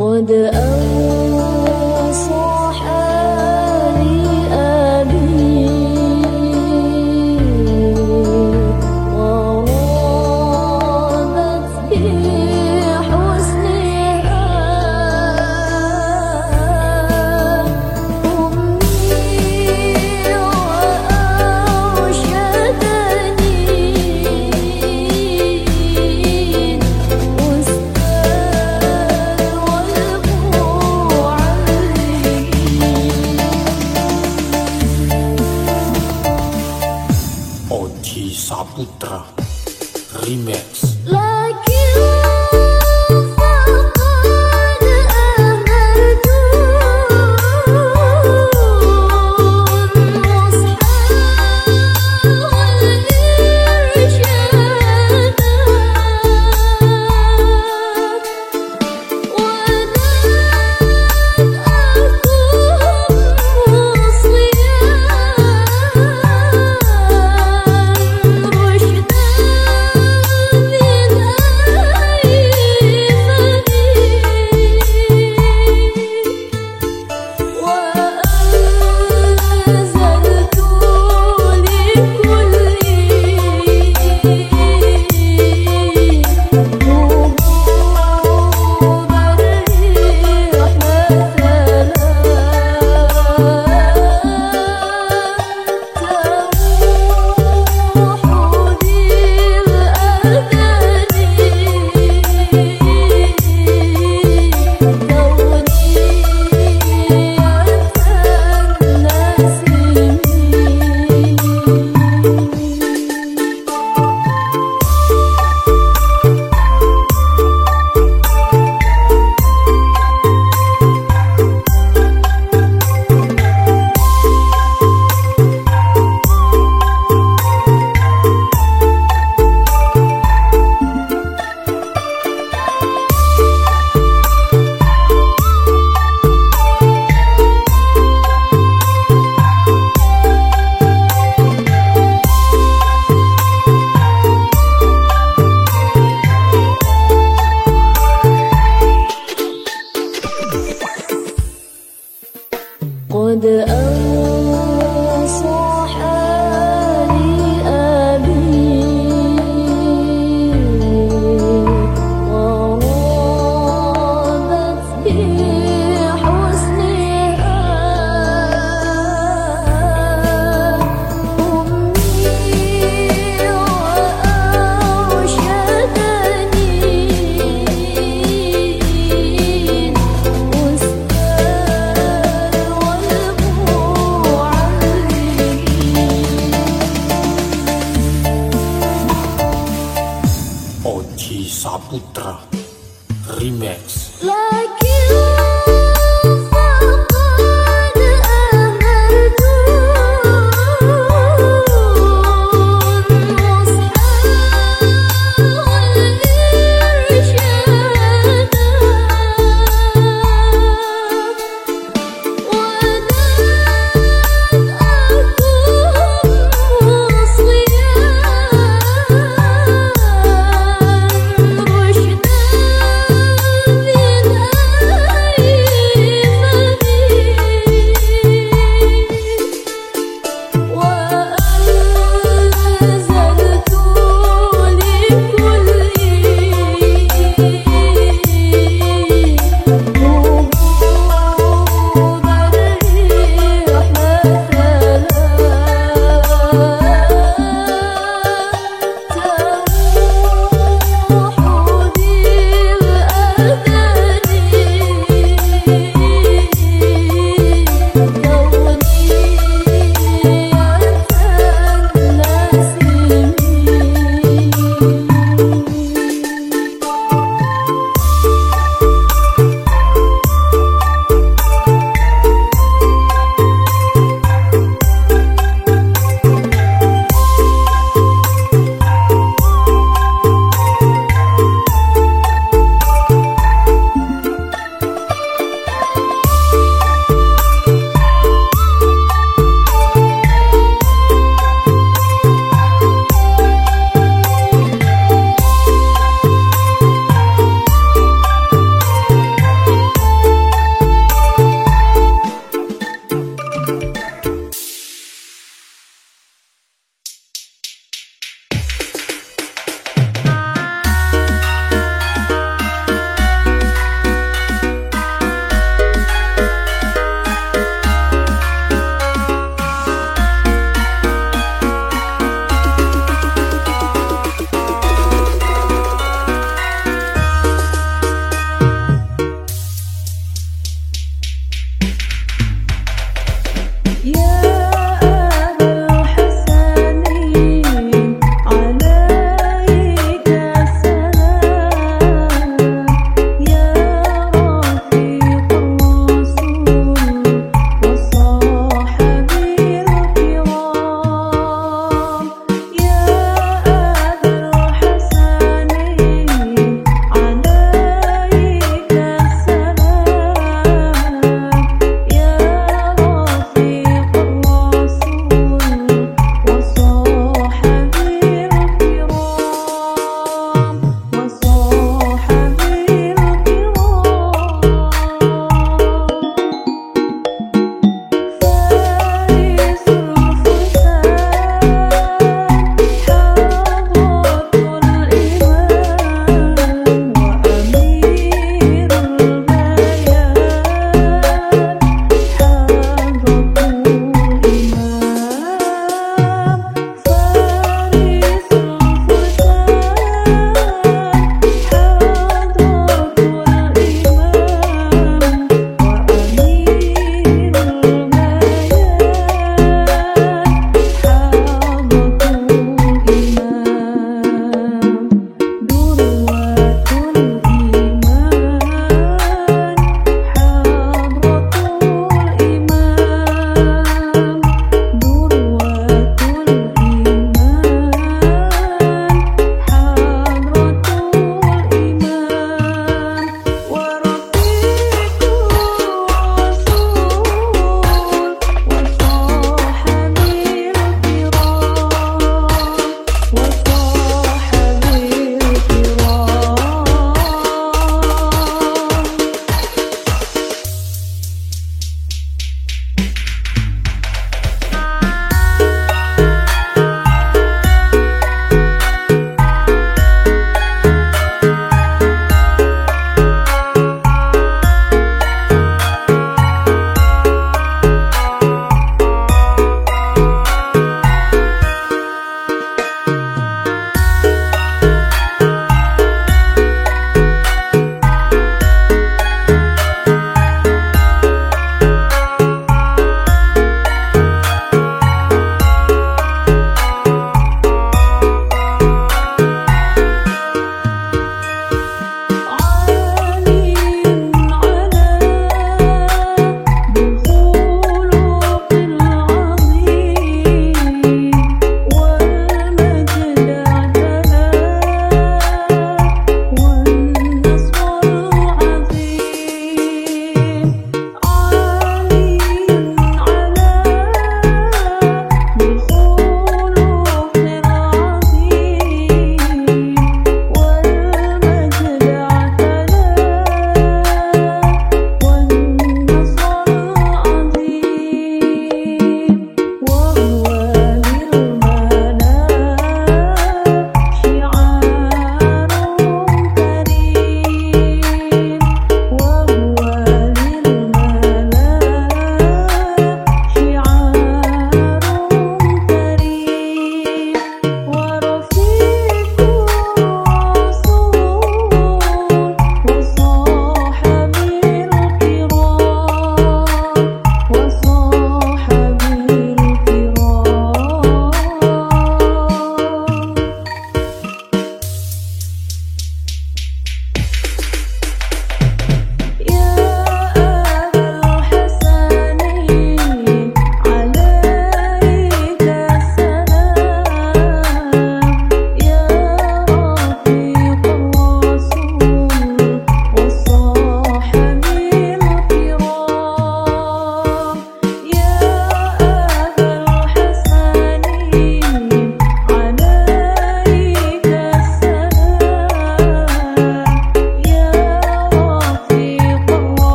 قد أوصى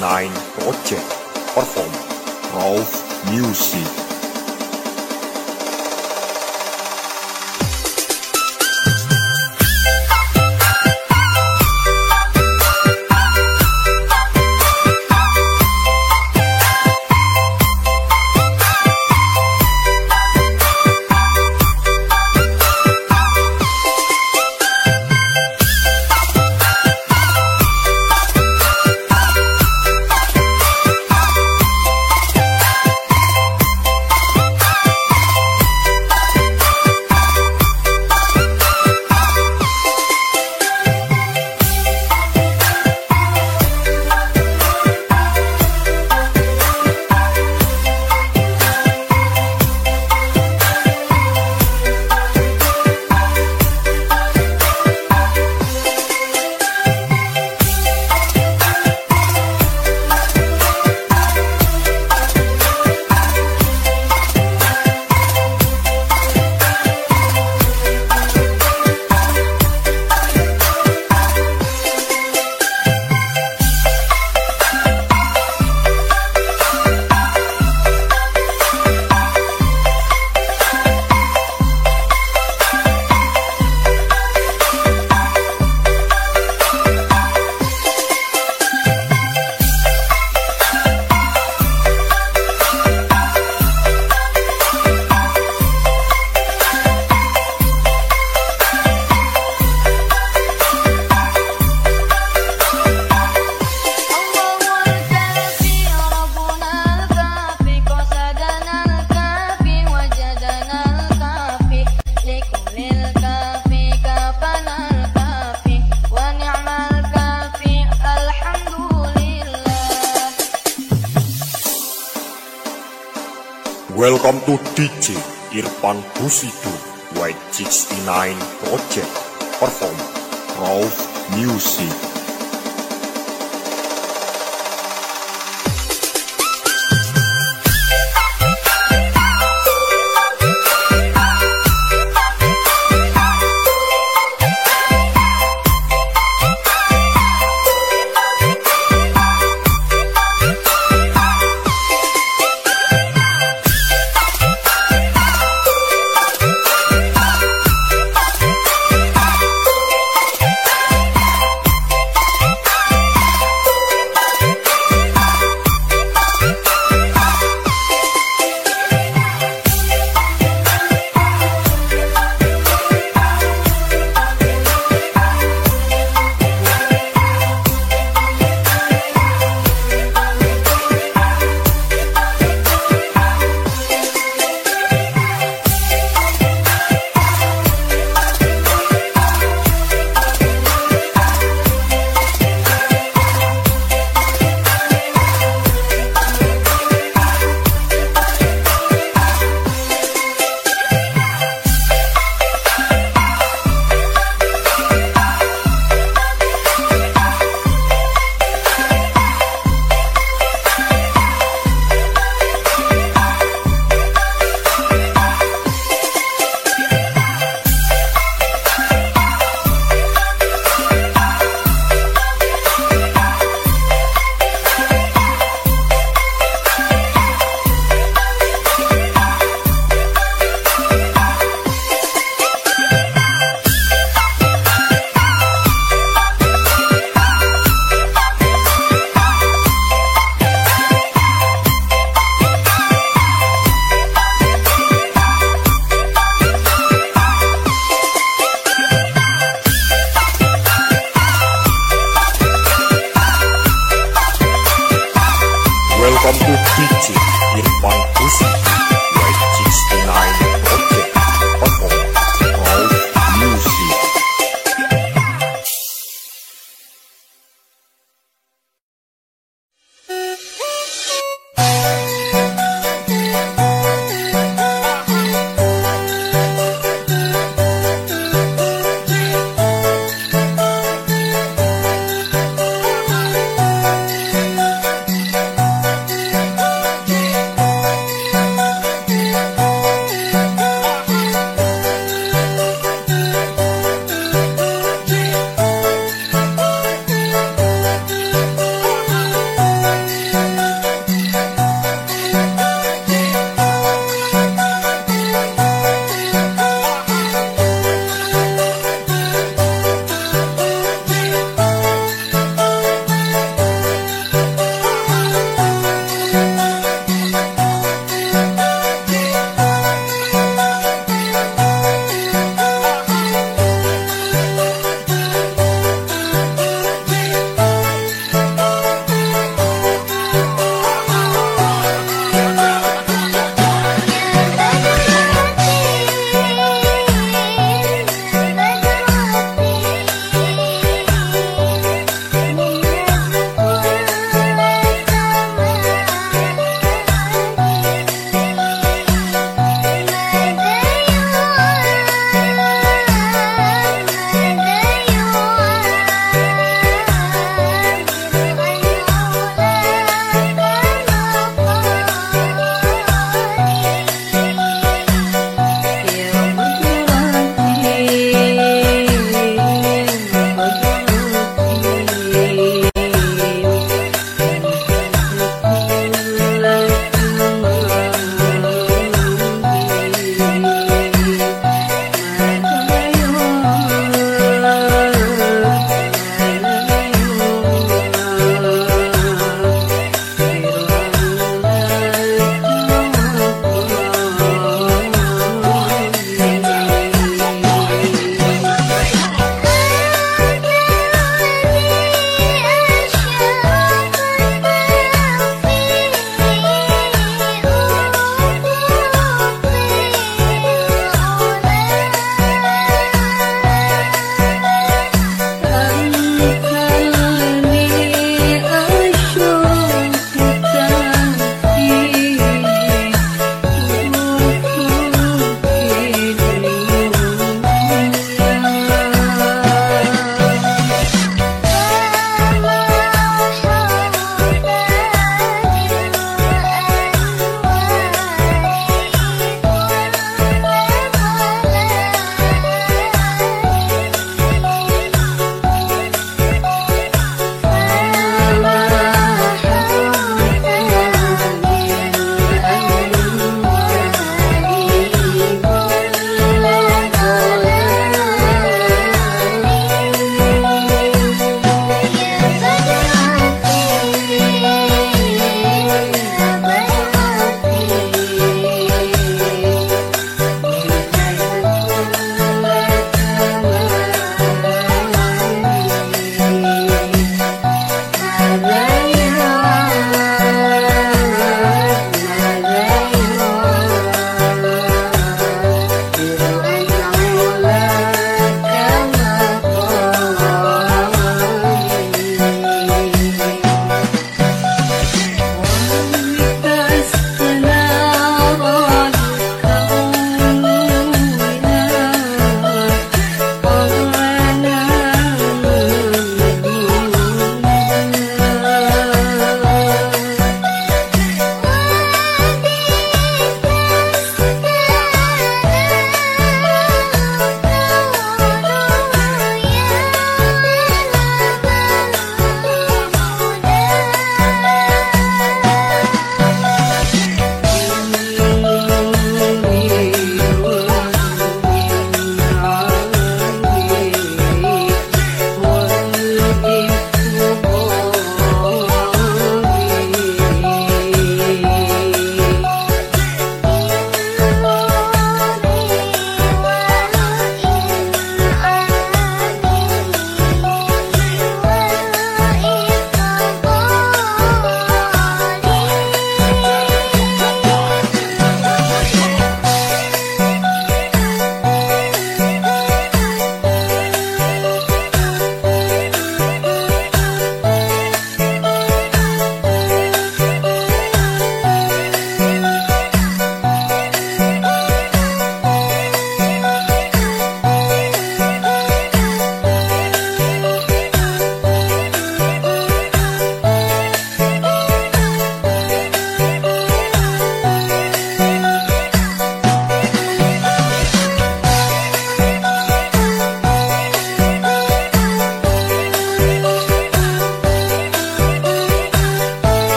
Nine Project perform Rove Music. Musitu White 69 Project. Perform Ralph Music.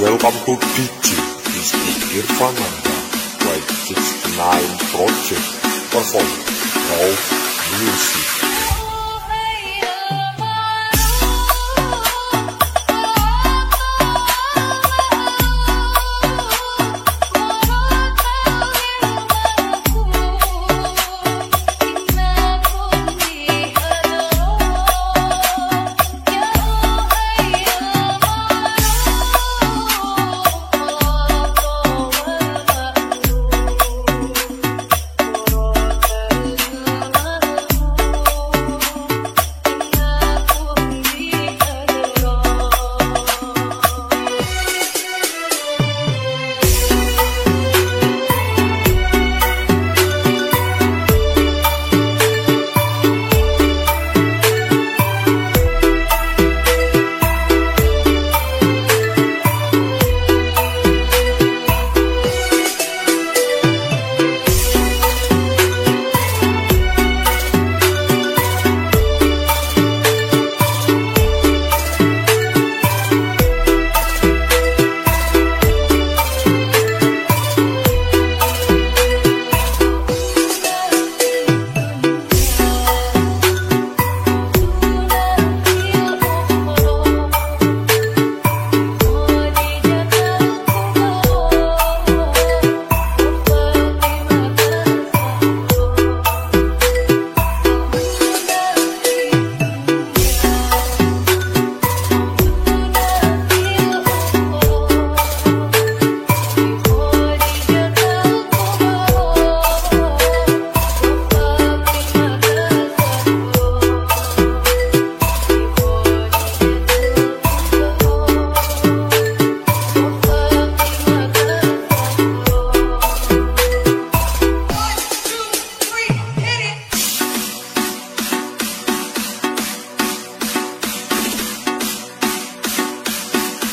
Welcome to DJ Rizky Irfananda White 69 Project. Perform Love Music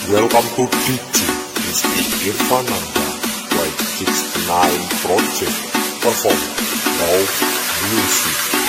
Welcome to DJ Rizky Irfananda White 69 Project perform Love Music